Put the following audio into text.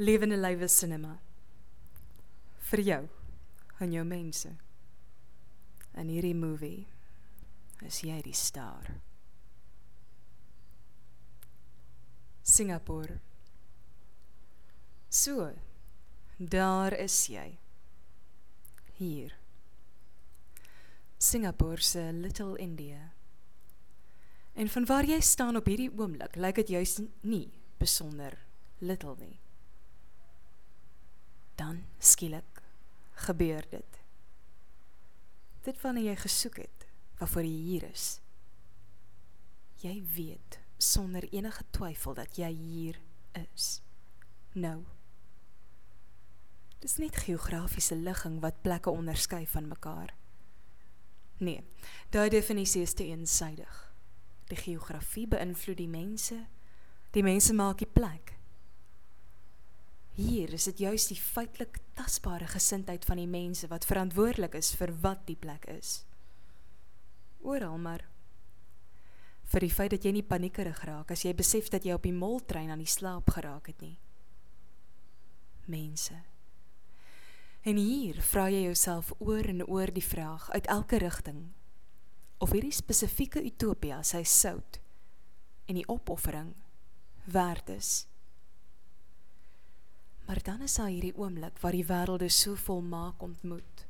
Lewende lywe cinema. Vir jou en jou mense. In hierdie movie is jy die ster. Singapore. So, daar is jy. Hier. Singapore se Little India. En van waar jy staan op hierdie oomblik, lyk dit juis nie besonder little nie dan skielik gebeur dit. Dit wanneer jy gesoek het waarvoor jy hier is. Jy weet sonder enige twyfel dat jy hier is. Nou. Dis net geografiese ligging wat plekke onderskei van mekaar. Nee, daai definisie is te eensydig. Die geografie beïnvloed die mense. Die mense maak die plek. Hier is dit juis die feitelik tasbare gesindheid van die mense wat verantwoordelik is vir wat die plek is. Oral maar vir die feit dat jy nie paniekerig raak as jy besef dat jy op die moltrein aan die slaap geraak het nie. Mense. En hier vra jy jouself oor en oor die vraag uit elke rigting of hierdie spesifieke utopia sy sout en die opoffering werd is. Maar dan is daar hierdie oomblik waar die wêrelde so volmaak ontmoet.